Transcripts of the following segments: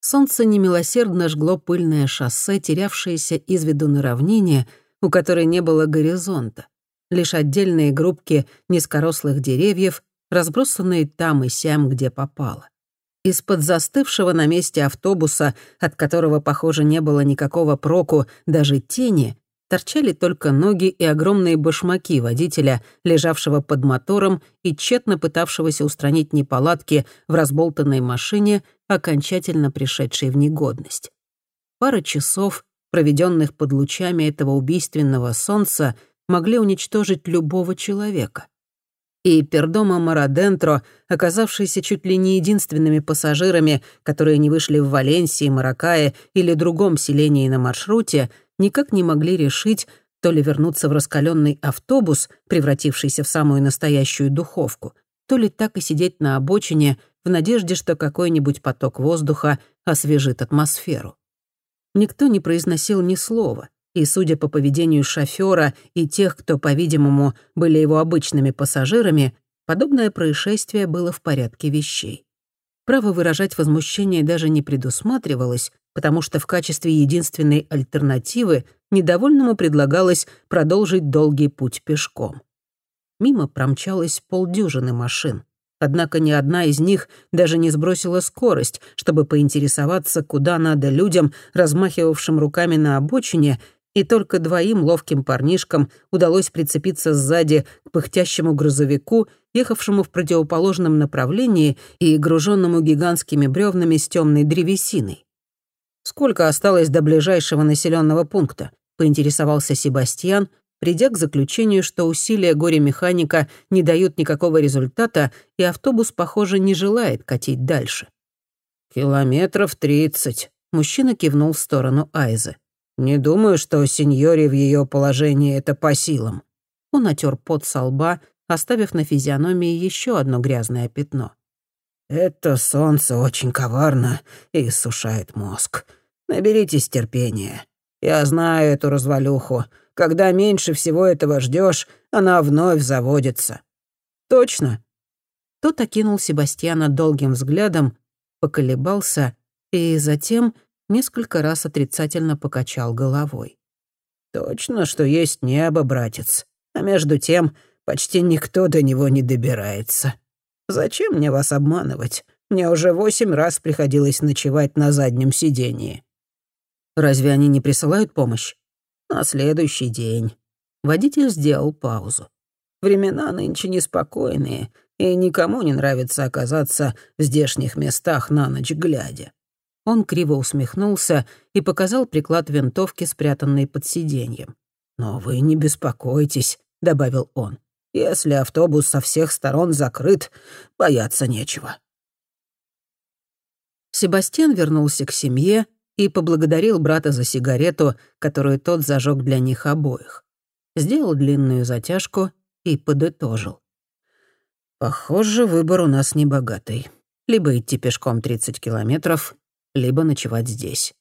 Солнце немилосердно жгло пыльное шоссе, терявшееся из виду на равнине, у которой не было горизонта. Лишь отдельные группки низкорослых деревьев, разбросанные там и сям, где попало. Из-под застывшего на месте автобуса, от которого, похоже, не было никакого проку, даже тени, торчали только ноги и огромные башмаки водителя, лежавшего под мотором и тщетно пытавшегося устранить неполадки в разболтанной машине, окончательно пришедшей в негодность. Пара часов, проведенных под лучами этого убийственного солнца, могли уничтожить любого человека. И Пердома Марадентро, оказавшиеся чуть ли не единственными пассажирами, которые не вышли в Валенсии, Маракае или другом селении на маршруте, никак не могли решить, то ли вернуться в раскаленный автобус, превратившийся в самую настоящую духовку, то ли так и сидеть на обочине в надежде, что какой-нибудь поток воздуха освежит атмосферу. Никто не произносил ни слова, и, судя по поведению шофера и тех, кто, по-видимому, были его обычными пассажирами, подобное происшествие было в порядке вещей. Право выражать возмущение даже не предусматривалось, потому что в качестве единственной альтернативы недовольному предлагалось продолжить долгий путь пешком. Мимо промчалось полдюжины машин. Однако ни одна из них даже не сбросила скорость, чтобы поинтересоваться, куда надо людям, размахивавшим руками на обочине, и только двоим ловким парнишкам удалось прицепиться сзади к пыхтящему грузовику, ехавшему в противоположном направлении и груженному гигантскими бревнами с темной древесиной. «Сколько осталось до ближайшего населенного пункта?» — поинтересовался Себастьян, придя к заключению, что усилия горе-механика не дают никакого результата, и автобус, похоже, не желает катить дальше. «Километров тридцать», — мужчина кивнул в сторону Айзы. «Не думаю, что сеньоре в ее положении это по силам». Он отер пот со лба, оставив на физиономии еще одно грязное пятно. «Это солнце очень коварно и сушает мозг. Наберитесь терпения. Я знаю эту развалюху. Когда меньше всего этого ждешь, она вновь заводится». «Точно». Тот окинул Себастьяна долгим взглядом, поколебался и затем несколько раз отрицательно покачал головой. «Точно, что есть небо, братец. А между тем почти никто до него не добирается. Зачем мне вас обманывать? Мне уже восемь раз приходилось ночевать на заднем сидении». Разве они не присылают помощь? На следующий день. Водитель сделал паузу. Времена нынче неспокойные, и никому не нравится оказаться в здешних местах на ночь глядя. Он криво усмехнулся и показал приклад винтовки, спрятанный под сиденьем. «Но вы не беспокойтесь», — добавил он. «Если автобус со всех сторон закрыт, бояться нечего». Себастьян вернулся к семье, и поблагодарил брата за сигарету, которую тот зажег для них обоих. Сделал длинную затяжку и подытожил. «Похоже, выбор у нас небогатый. Либо идти пешком 30 километров, либо ночевать здесь».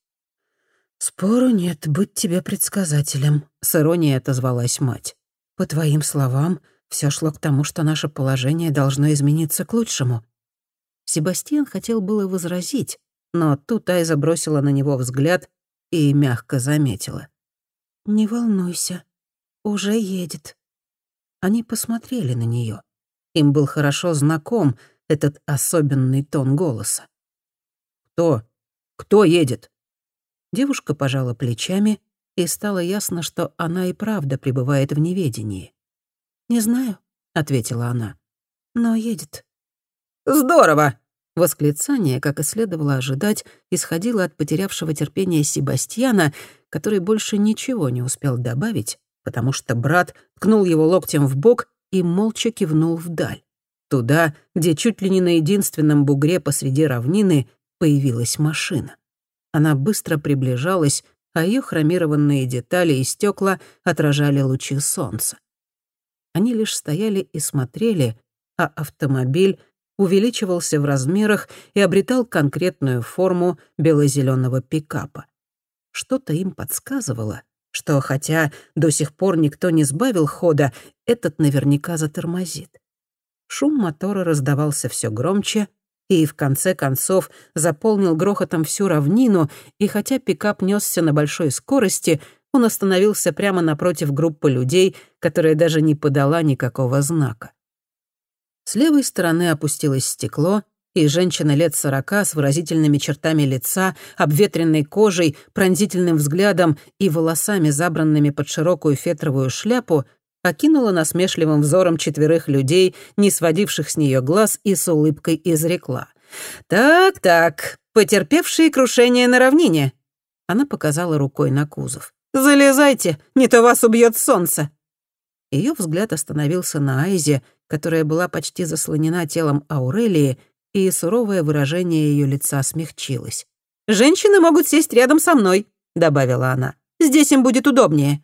«Спору нет, быть тебе предсказателем», — с иронией отозвалась мать. «По твоим словам, все шло к тому, что наше положение должно измениться к лучшему». Себастьян хотел было возразить, но тут Айза бросила на него взгляд и мягко заметила. «Не волнуйся, уже едет». Они посмотрели на нее. Им был хорошо знаком этот особенный тон голоса. «Кто? Кто едет?» Девушка пожала плечами, и стало ясно, что она и правда пребывает в неведении. «Не знаю», — ответила она, — «но едет». «Здорово!» Восклицание, как и следовало ожидать, исходило от потерявшего терпения Себастьяна, который больше ничего не успел добавить, потому что брат ткнул его локтем в бок и молча кивнул вдаль. Туда, где чуть ли не на единственном бугре посреди равнины появилась машина. Она быстро приближалась, а ее хромированные детали и стекла отражали лучи солнца. Они лишь стояли и смотрели, а автомобиль увеличивался в размерах и обретал конкретную форму бело-зеленого пикапа. Что-то им подсказывало, что хотя до сих пор никто не сбавил хода, этот наверняка затормозит. Шум мотора раздавался все громче, и в конце концов заполнил грохотом всю равнину, и хотя пикап несся на большой скорости, он остановился прямо напротив группы людей, которая даже не подала никакого знака. С левой стороны опустилось стекло, и женщина лет сорока с выразительными чертами лица, обветренной кожей, пронзительным взглядом и волосами, забранными под широкую фетровую шляпу, окинула насмешливым взором четверых людей, не сводивших с нее глаз, и с улыбкой изрекла. «Так-так, потерпевшие крушение на равнине». Она показала рукой на кузов. «Залезайте, не то вас убьет солнце». Ее взгляд остановился на Айзе, которая была почти заслонена телом Аурелии, и суровое выражение ее лица смягчилось. «Женщины могут сесть рядом со мной», — добавила она. «Здесь им будет удобнее».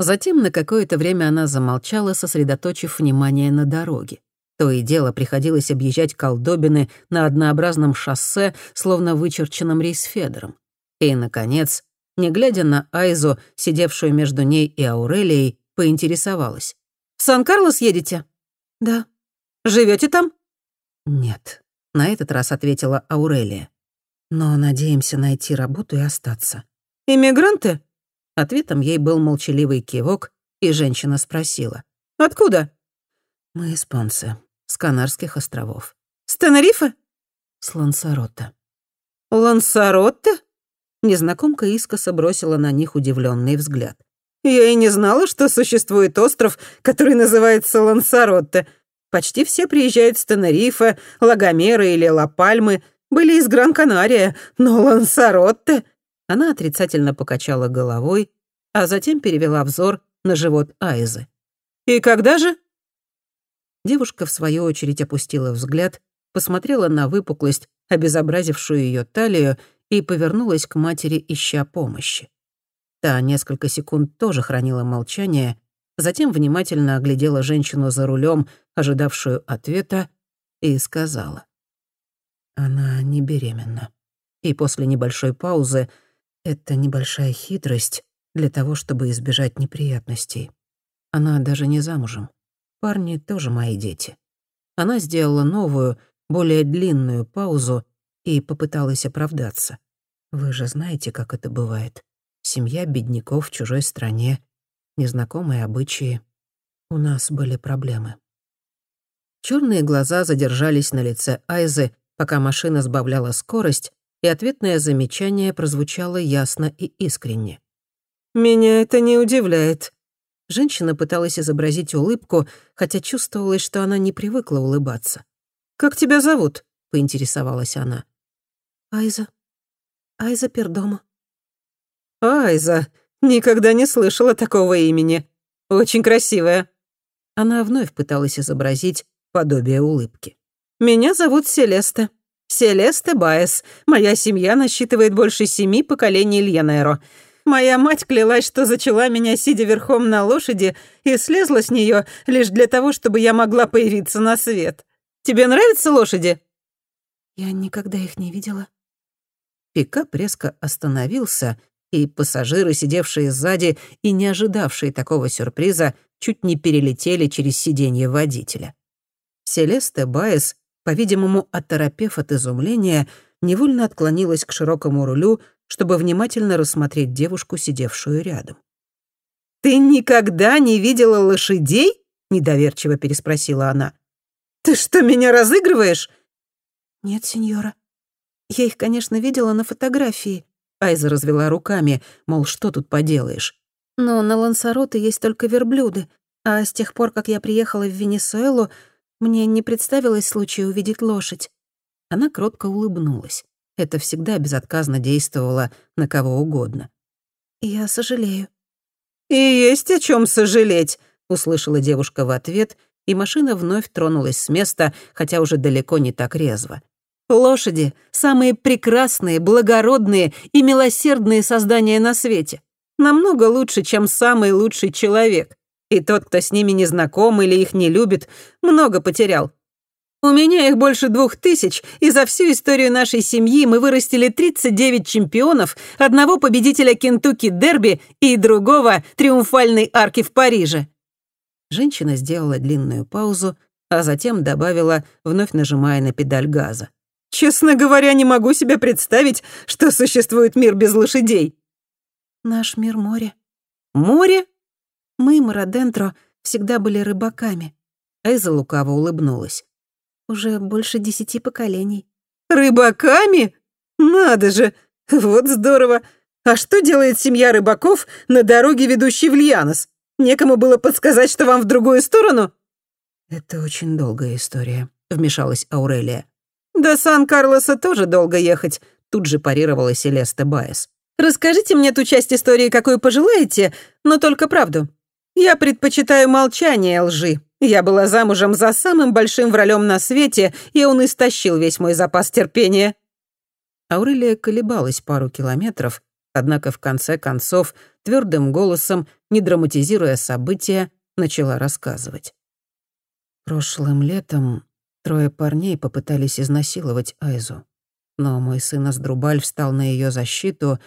Затем на какое-то время она замолчала, сосредоточив внимание на дороге. То и дело приходилось объезжать колдобины на однообразном шоссе, словно вычерченном рейсфедером. И, наконец, не глядя на Айзу, сидевшую между ней и Аурелией, поинтересовалась. «В Сан-Карлос едете?» «Да». Живете там?» «Нет», — на этот раз ответила Аурелия. «Но надеемся найти работу и остаться». «Иммигранты?» Ответом ей был молчаливый кивок, и женщина спросила. «Откуда?» «Мы испанцы, с Канарских островов». «С Тенерифе?» «С Лансарота». «Лансарота?» Незнакомка искоса бросила на них удивленный взгляд. «Я и не знала, что существует остров, который называется Лансаротте. Почти все приезжают с Тенерифе, Лагомера или Ла-Пальмы, были из Гран-Канария, но Лансаротте...» Она отрицательно покачала головой, а затем перевела взор на живот Айзы. «И когда же?» Девушка, в свою очередь, опустила взгляд, посмотрела на выпуклость, обезобразившую ее талию, и повернулась к матери, ища помощи. Та несколько секунд тоже хранила молчание, затем внимательно оглядела женщину за рулем, ожидавшую ответа, и сказала. «Она не беременна». И после небольшой паузы это небольшая хитрость для того, чтобы избежать неприятностей. Она даже не замужем. Парни тоже мои дети. Она сделала новую, более длинную паузу и попыталась оправдаться. Вы же знаете, как это бывает. Семья бедняков в чужой стране, незнакомые обычаи. У нас были проблемы. Черные глаза задержались на лице Айзы, пока машина сбавляла скорость, и ответное замечание прозвучало ясно и искренне. «Меня это не удивляет». Женщина пыталась изобразить улыбку, хотя чувствовалось, что она не привыкла улыбаться. «Как тебя зовут?» — поинтересовалась она. «Айза. Айза Пердома». «Айза. Никогда не слышала такого имени. Очень красивая». Она вновь пыталась изобразить подобие улыбки. «Меня зовут Селеста. Селеста Баес. Моя семья насчитывает больше семи поколений Льянеро. Моя мать клялась, что зачала меня, сидя верхом на лошади, и слезла с нее лишь для того, чтобы я могла появиться на свет. Тебе нравятся лошади?» «Я никогда их не видела». Пикап резко остановился, и пассажиры, сидевшие сзади и не ожидавшие такого сюрприза, чуть не перелетели через сиденье водителя. Селеста Баес, по-видимому, оторопев от изумления, невольно отклонилась к широкому рулю, чтобы внимательно рассмотреть девушку, сидевшую рядом. «Ты никогда не видела лошадей?» — недоверчиво переспросила она. «Ты что, меня разыгрываешь?» «Нет, сеньора. Я их, конечно, видела на фотографии». Айза развела руками, мол, что тут поделаешь. «Но на Лансароте есть только верблюды, а с тех пор, как я приехала в Венесуэлу, мне не представилось случая увидеть лошадь». Она кротко улыбнулась. Это всегда безотказно действовало на кого угодно. «Я сожалею». «И есть о чем сожалеть», — услышала девушка в ответ, и машина вновь тронулась с места, хотя уже далеко не так резво. Лошади — самые прекрасные, благородные и милосердные создания на свете. Намного лучше, чем самый лучший человек. И тот, кто с ними не знаком или их не любит, много потерял. У меня их больше двух тысяч, и за всю историю нашей семьи мы вырастили 39 чемпионов, одного победителя Кентукки Дерби и другого триумфальной арки в Париже. Женщина сделала длинную паузу, а затем добавила, вновь нажимая на педаль газа. «Честно говоря, не могу себе представить, что существует мир без лошадей». «Наш мир — море». «Море?» «Мы, Мародентро, всегда были рыбаками». Эйза лукаво улыбнулась. «Уже больше десяти поколений». «Рыбаками? Надо же! Вот здорово! А что делает семья рыбаков на дороге, ведущей в Льянос? Некому было подсказать, что вам в другую сторону?» «Это очень долгая история», — вмешалась Аурелия. «До Сан-Карлоса тоже долго ехать», — тут же парировала Селеста Байес. «Расскажите мне ту часть истории, какую пожелаете, но только правду. Я предпочитаю молчание лжи. Я была замужем за самым большим вралем на свете, и он истощил весь мой запас терпения». Аурелия колебалась пару километров, однако в конце концов твердым голосом, не драматизируя события, начала рассказывать. Прошлым летом трое парней попытались изнасиловать Айзу. Но мой сын Аздрубаль встал на ее защиту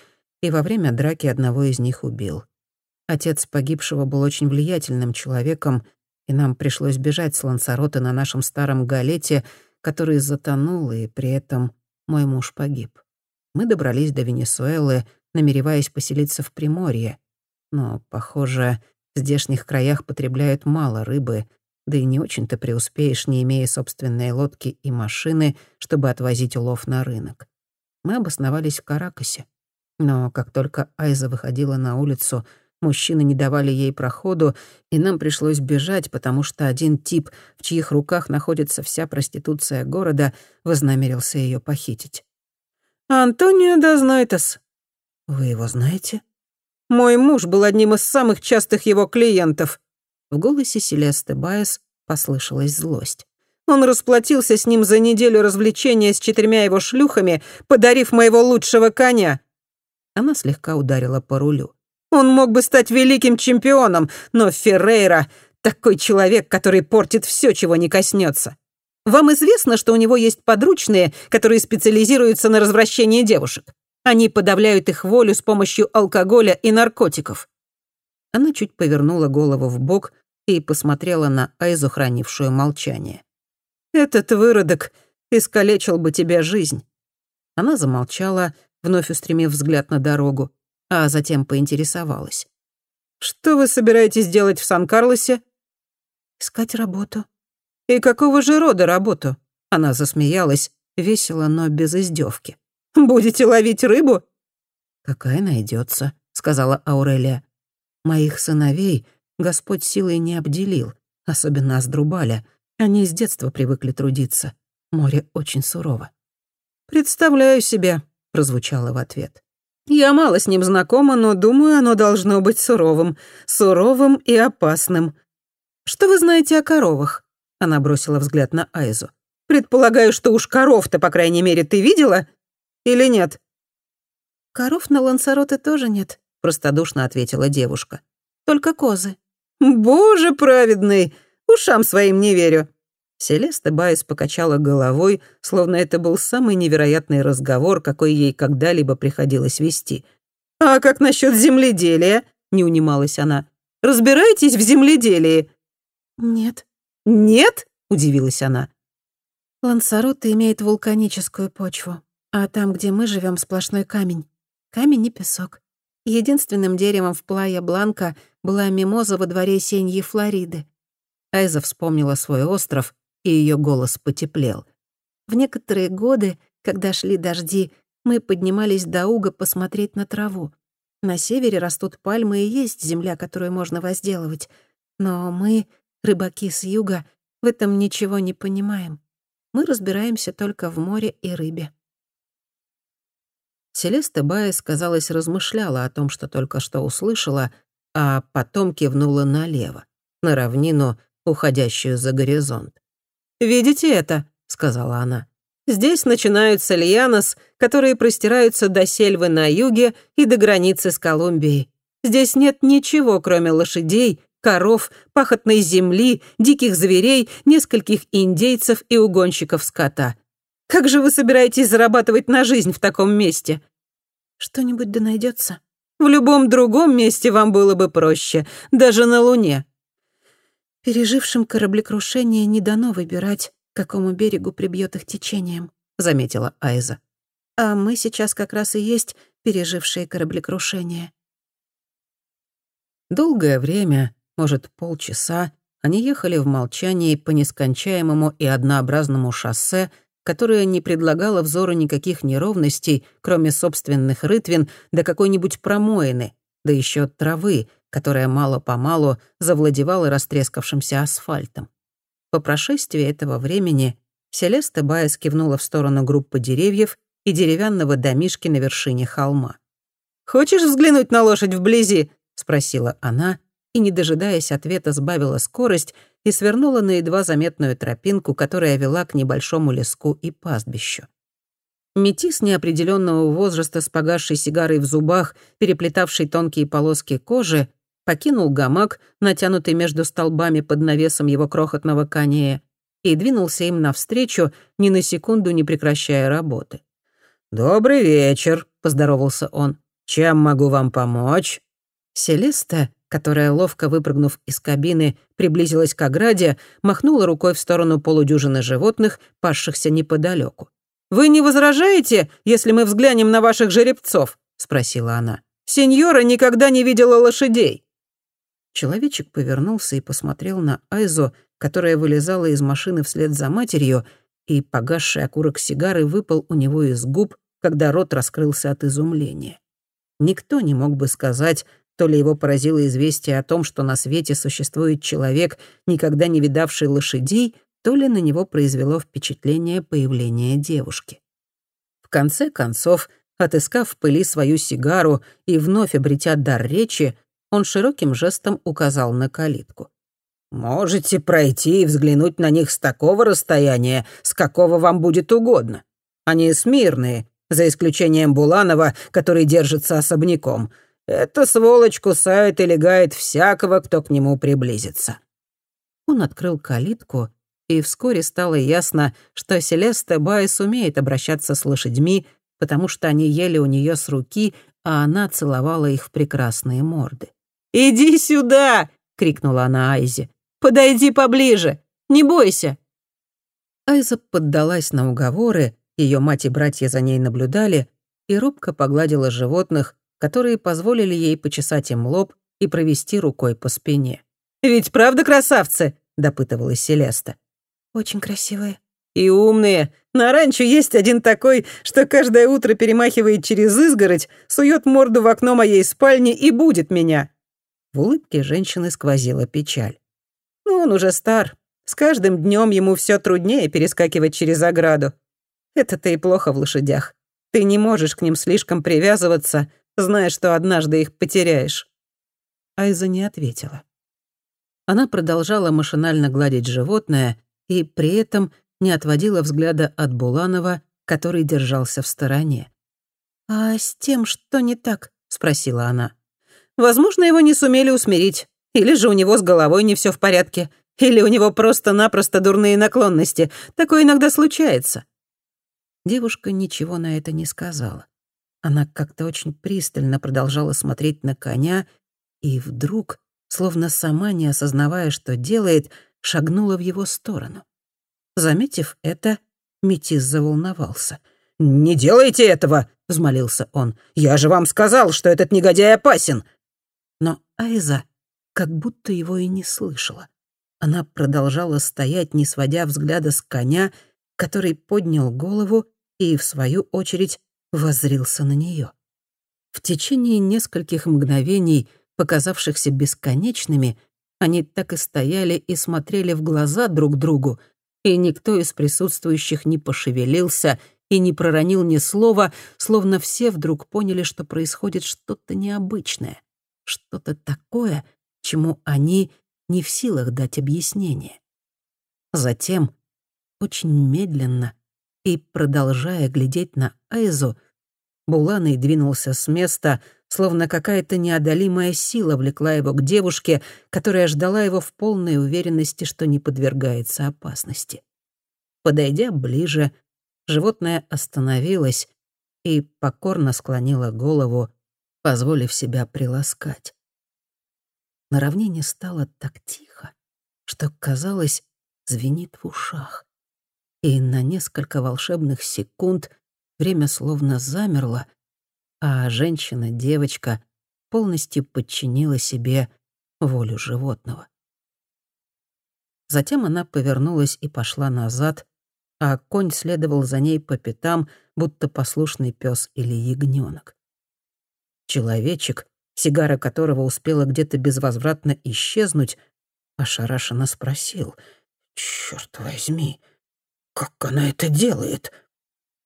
и во время драки одного из них убил. Отец погибшего был очень влиятельным человеком, и нам пришлось бежать с Лансарота на нашем старом галете, который затонул, и при этом мой муж погиб. Мы добрались до Венесуэлы, намереваясь поселиться в Приморье. Но, похоже, в здешних краях потребляют мало рыбы, да и не очень-то преуспеешь, не имея собственной лодки и машины, чтобы отвозить улов на рынок. Мы обосновались в Каракасе. Но как только Айза выходила на улицу, мужчины не давали ей проходу, и нам пришлось бежать, потому что один тип, в чьих руках находится вся проституция города, вознамерился ее похитить. «Антонио Дознайтес», «Вы его знаете?» «Мой муж был одним из самых частых его клиентов». В голосе Селесты Байес послышалась злость. «Он расплатился с ним за неделю развлечения с четырьмя его шлюхами, подарив моего лучшего коня». Она слегка ударила по рулю. «Он мог бы стать великим чемпионом, но Феррейра — такой человек, который портит все, чего не коснется. Вам известно, что у него есть подручные, которые специализируются на развращении девушек? Они подавляют их волю с помощью алкоголя и наркотиков». Она чуть повернула голову в бок и посмотрела на Айзу, хранившую молчание. «Этот выродок искалечил бы тебе жизнь». Она замолчала, вновь устремив взгляд на дорогу, а затем поинтересовалась. «Что вы собираетесь делать в Сан-Карлосе?» «Искать работу». «И какого же рода работу?» Она засмеялась, весело, но без издевки. Будете ловить рыбу?» «Какая найдется, сказала Аурелия. «Моих сыновей Господь силой не обделил, особенно Аздрубаля. Они с детства привыкли трудиться. Море очень сурово». «Представляю себе», — прозвучало в ответ. «Я мало с ним знакома, но думаю, оно должно быть суровым. Суровым и опасным. Что вы знаете о коровах?» Она бросила взгляд на Айзу. «Предполагаю, что уж коров-то, по крайней мере, ты видела?» Или нет?» «Коров на Лансароте тоже нет», — простодушно ответила девушка. «Только козы». «Боже праведный! Ушам своим не верю». Селеста Байес покачала головой, словно это был самый невероятный разговор, какой ей когда-либо приходилось вести. «А как насчет земледелия?» — не унималась она. «Разбираетесь в земледелии?» «Нет». «Нет?» — удивилась она. Лансароте имеет вулканическую почву. А там, где мы живем, сплошной камень. Камень и песок. Единственным деревом в Плая Бланка была мимоза во дворе Сеньи Флориды. Айза вспомнила свой остров, и ее голос потеплел. В некоторые годы, когда шли дожди, мы поднимались до Уга посмотреть на траву. На севере растут пальмы и есть земля, которую можно возделывать. Но мы, рыбаки с юга, в этом ничего не понимаем. Мы разбираемся только в море и рыбе. Селеста Байес, казалось, размышляла о том, что только что услышала, а потом кивнула налево, на равнину, уходящую за горизонт. «Видите это?» — сказала она. «Здесь начинаются льянос, которые простираются до сельвы на юге и до границы с Колумбией. Здесь нет ничего, кроме лошадей, коров, пахотной земли, диких зверей, нескольких индейцев и угонщиков скота. Как же вы собираетесь зарабатывать на жизнь в таком месте?» «Что-нибудь да найдется. В любом другом месте вам было бы проще, даже на Луне». «Пережившим кораблекрушение не дано выбирать, к какому берегу прибьет их течением», — заметила Айза. «А мы сейчас как раз и есть пережившие кораблекрушение». Долгое время, может, полчаса, они ехали в молчании по нескончаемому и однообразному шоссе, которое не предлагало взору никаких неровностей, кроме собственных рытвин да какой-нибудь промоины, да еще травы, которая мало-помалу завладевала растрескавшимся асфальтом. По прошествии этого времени Селеста Байес кивнула в сторону группы деревьев и деревянного домишки на вершине холма. «Хочешь взглянуть на лошадь вблизи?» — спросила она, и, не дожидаясь ответа, сбавила скорость и свернула на едва заметную тропинку, которая вела к небольшому леску и пастбищу. Метис неопределенного возраста с погасшей сигарой в зубах, переплетавший тонкие полоски кожи, покинул гамак, натянутый между столбами под навесом его крохотного конея, и двинулся им навстречу, ни на секунду не прекращая работы. «Добрый вечер», — поздоровался он. «Чем могу вам помочь?» Селеста, которая, ловко выпрыгнув из кабины, приблизилась к ограде, махнула рукой в сторону полудюжины животных, пасшихся неподалеку. «Вы не возражаете, если мы взглянем на ваших жеребцов?» — спросила она. «Сеньора никогда не видела лошадей». Человечек повернулся и посмотрел на Айзу, которая вылезала из машины вслед за матерью, и погасший окурок сигары выпал у него из губ, когда рот раскрылся от изумления. Никто не мог бы сказать, то ли его поразило известие о том, что на свете существует человек, никогда не видавший лошадей, то ли на него произвело впечатление появления девушки. В конце концов, отыскав в пыли свою сигару и вновь обретя дар речи, он широким жестом указал на калитку. «Можете пройти и взглянуть на них с такого расстояния, с какого вам будет угодно. Они смирные, за исключением Буланова, который держится особняком. Эта сволочь кусает и легает всякого, кто к нему приблизится». Он открыл калитку и вскоре стало ясно, что Селеста Байс умеет обращаться с лошадьми, потому что они ели у нее с руки, а она целовала их в прекрасные морды. «Иди сюда!» — крикнула она Айзе. «Подойди поближе! Не бойся!» Айза поддалась на уговоры, ее мать и братья за ней наблюдали, и робко погладила животных, которые позволили ей почесать им лоб и провести рукой по спине. «Ведь правда красавцы?» — допытывалась Селеста. Очень красивые. И умные. На ранчо есть один такой, что каждое утро перемахивает через изгородь, сует морду в окно моей спальни и будет меня. В улыбке женщины сквозила печаль. Ну, он уже стар. С каждым днем ему все труднее перескакивать через ограду. Это-то и плохо в лошадях. Ты не можешь к ним слишком привязываться, зная, что однажды их потеряешь. Айза не ответила. Она продолжала машинально гладить животное, и при этом не отводила взгляда от Буланова, который держался в стороне. «А с тем, что не так?» — спросила она. «Возможно, его не сумели усмирить. Или же у него с головой не все в порядке. Или у него просто-напросто дурные наклонности. Такое иногда случается». Девушка ничего на это не сказала. Она как-то очень пристально продолжала смотреть на коня, и вдруг, словно сама не осознавая, что делает, — шагнула в его сторону. Заметив это, Метис заволновался. «Не делайте этого!» — взмолился он. «Я же вам сказал, что этот негодяй опасен!» Но Айза как будто его и не слышала. Она продолжала стоять, не сводя взгляда с коня, который поднял голову и, в свою очередь, воззрился на нее. В течение нескольких мгновений, показавшихся бесконечными, они так и стояли и смотрели в глаза друг другу, и никто из присутствующих не пошевелился и не проронил ни слова, словно все вдруг поняли, что происходит что-то необычное, что-то такое, чему они не в силах дать объяснение. Затем, очень медленно и продолжая глядеть на Айзу, Буланый двинулся с места, словно какая-то неодолимая сила влекла его к девушке, которая ждала его в полной уверенности, что не подвергается опасности. Подойдя ближе, животное остановилось и покорно склонило голову, позволив себя приласкать. На равнине стало так тихо, что, казалось, звенит в ушах. И на несколько волшебных секунд время словно замерло, а женщина-девочка полностью подчинила себе волю животного. Затем она повернулась и пошла назад, а конь следовал за ней по пятам, будто послушный пес или ягненок. Человечек, сигара которого успела где-то безвозвратно исчезнуть, ошарашенно спросил. «Чёрт возьми, как она это делает?»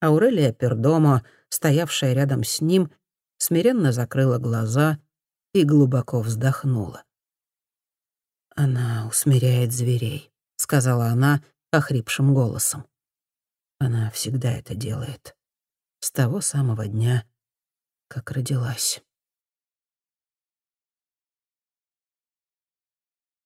Аурелия Пердомо, стоявшая рядом с ним, смиренно закрыла глаза и глубоко вздохнула. «Она усмиряет зверей», — сказала она охрипшим голосом. «Она всегда это делает. С того самого дня, как родилась».